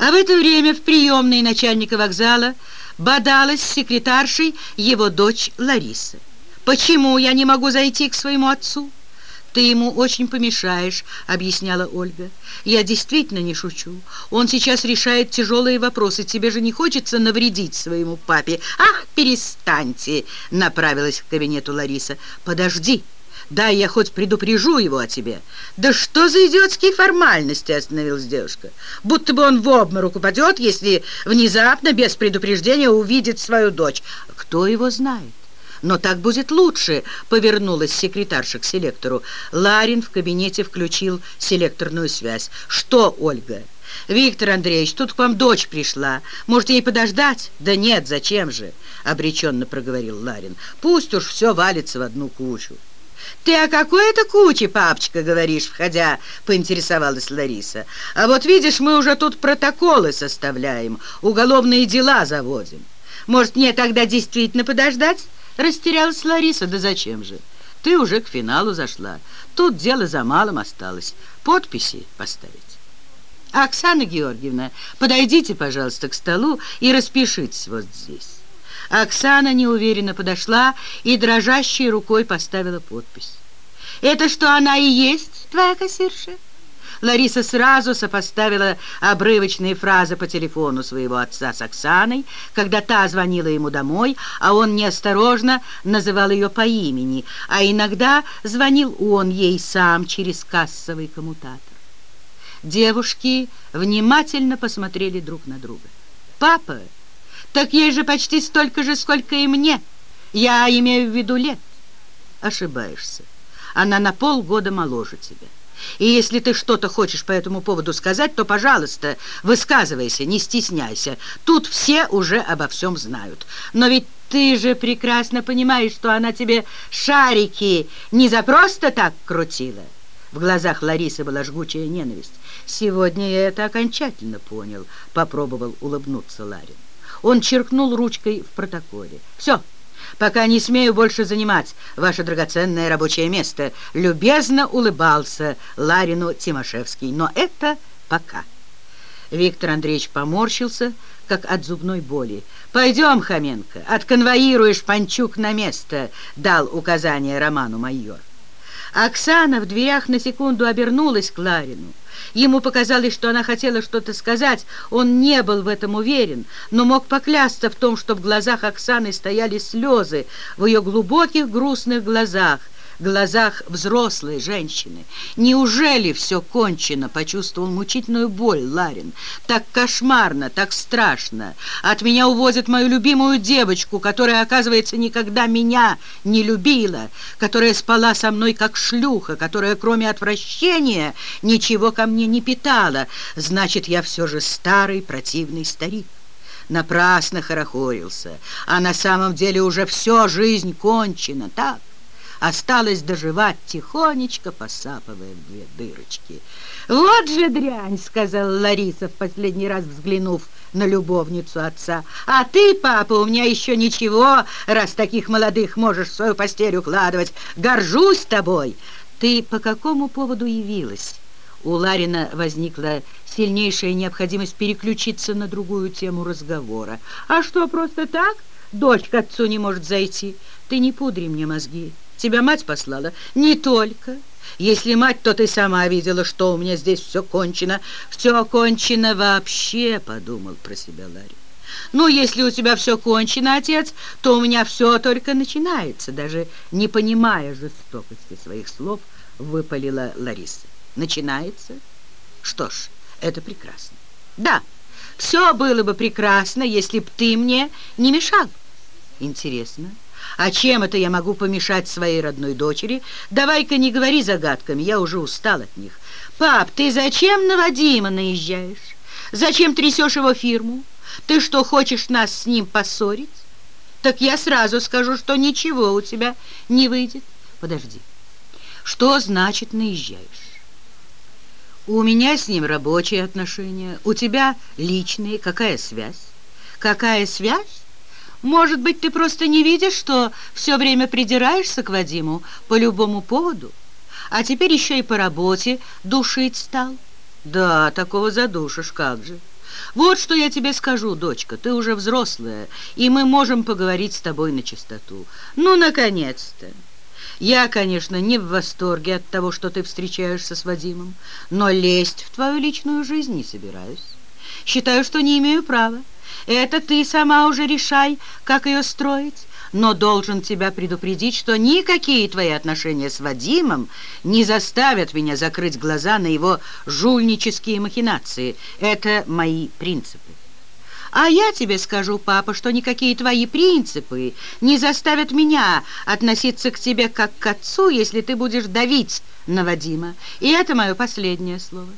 А в это время в приемной начальника вокзала бодалась с секретаршей его дочь Лариса. «Почему я не могу зайти к своему отцу?» «Ты ему очень помешаешь», — объясняла Ольга. «Я действительно не шучу. Он сейчас решает тяжелые вопросы. Тебе же не хочется навредить своему папе?» «Ах, перестаньте!» — направилась к кабинету Лариса. «Подожди!» Да, я хоть предупрежу его о тебе. Да что за идиотские формальности, остановилась девушка. Будто бы он в обморок упадет, если внезапно, без предупреждения, увидит свою дочь. Кто его знает? Но так будет лучше, повернулась секретарша к селектору. Ларин в кабинете включил селекторную связь. Что, Ольга? «Виктор Андреевич, тут к вам дочь пришла. Может, ей подождать?» «Да нет, зачем же?» — обреченно проговорил Ларин. «Пусть уж все валится в одну кучу». «Ты о какой это куче, папочка, говоришь, входя?» — поинтересовалась Лариса. «А вот видишь, мы уже тут протоколы составляем, уголовные дела заводим. Может, мне тогда действительно подождать?» Растерялась Лариса. «Да зачем же? Ты уже к финалу зашла. Тут дело за малым осталось. Подписи поставить». «Оксана Георгиевна, подойдите, пожалуйста, к столу и распишитесь вот здесь». Оксана неуверенно подошла и дрожащей рукой поставила подпись. «Это что, она и есть твоя кассирша?» Лариса сразу сопоставила обрывочные фразы по телефону своего отца с Оксаной, когда та звонила ему домой, а он неосторожно называл ее по имени, а иногда звонил он ей сам через кассовый коммутатор. Девушки внимательно посмотрели друг на друга. «Папа!» Так ей же почти столько же, сколько и мне. Я имею в виду лет. Ошибаешься. Она на полгода моложе тебя. И если ты что-то хочешь по этому поводу сказать, то, пожалуйста, высказывайся, не стесняйся. Тут все уже обо всем знают. Но ведь ты же прекрасно понимаешь, что она тебе шарики не за просто так крутила. В глазах Ларисы была жгучая ненависть. «Сегодня я это окончательно понял», — попробовал улыбнуться Ларин. Он черкнул ручкой в протоколе. «Все, пока не смею больше занимать ваше драгоценное рабочее место», любезно улыбался Ларину Тимошевский. «Но это пока». Виктор Андреевич поморщился, как от зубной боли. «Пойдем, Хоменко, отконвоируешь Панчук на место», — дал указание Роману майор. Оксана в дверях на секунду обернулась к Ларину. Ему показалось, что она хотела что-то сказать. Он не был в этом уверен, но мог поклясться в том, что в глазах Оксаны стояли слезы, в ее глубоких грустных глазах — глазах взрослой женщины. Неужели все кончено? Почувствовал мучительную боль Ларин. Так кошмарно, так страшно. От меня увозят мою любимую девочку, которая, оказывается, никогда меня не любила, которая спала со мной как шлюха, которая, кроме отвращения, ничего ко мне не питала. Значит, я все же старый противный старик напрасно хорохорился, а на самом деле уже все, жизнь кончена, так? Осталось доживать тихонечко, посапывая в две дырочки. «Вот же дрянь!» — сказала Лариса, в последний раз взглянув на любовницу отца. «А ты, папа, у меня еще ничего, раз таких молодых можешь в свою постель укладывать. Горжусь тобой!» «Ты по какому поводу явилась?» У Ларина возникла сильнейшая необходимость переключиться на другую тему разговора. «А что, просто так? Дочь к отцу не может зайти? Ты не пудри мне мозги». Тебя мать послала? Не только. Если мать, то ты сама видела, что у меня здесь все кончено. Все кончено вообще, подумал про себя Ларри. Ну, если у тебя все кончено, отец, то у меня все только начинается. Даже не понимая жестокости своих слов, выпалила Лариса. Начинается? Что ж, это прекрасно. Да, все было бы прекрасно, если б ты мне не мешал. Интересно. А чем это я могу помешать своей родной дочери? Давай-ка не говори загадками, я уже устал от них. Пап, ты зачем на Вадима наезжаешь? Зачем трясешь его фирму? Ты что, хочешь нас с ним поссорить? Так я сразу скажу, что ничего у тебя не выйдет. Подожди, что значит наезжаешь? У меня с ним рабочие отношения, у тебя личные. Какая связь? Какая связь? Может быть, ты просто не видишь, что все время придираешься к Вадиму по любому поводу? А теперь еще и по работе душить стал? Да, такого задушишь, как же. Вот что я тебе скажу, дочка, ты уже взрослая, и мы можем поговорить с тобой на чистоту. Ну, наконец-то! Я, конечно, не в восторге от того, что ты встречаешься с Вадимом, но лезть в твою личную жизнь не собираюсь. Считаю, что не имею права. Это ты сама уже решай, как ее строить но должен тебя предупредить, что никакие твои отношения с Вадимом не заставят меня закрыть глаза на его жульнические махинации. Это мои принципы. А я тебе скажу, папа, что никакие твои принципы не заставят меня относиться к тебе как к отцу, если ты будешь давить на Вадима. И это мое последнее слово.